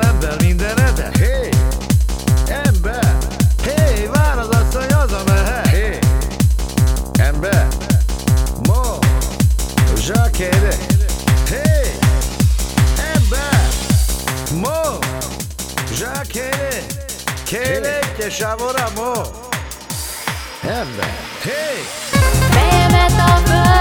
ember, minden ember ember. Hé, hey, az asszony, ember. Mo, zsakéde Hé, ember. Mo, zsakéde Kérek, te sávora, mo. Ember, hé hey! Bevet a föld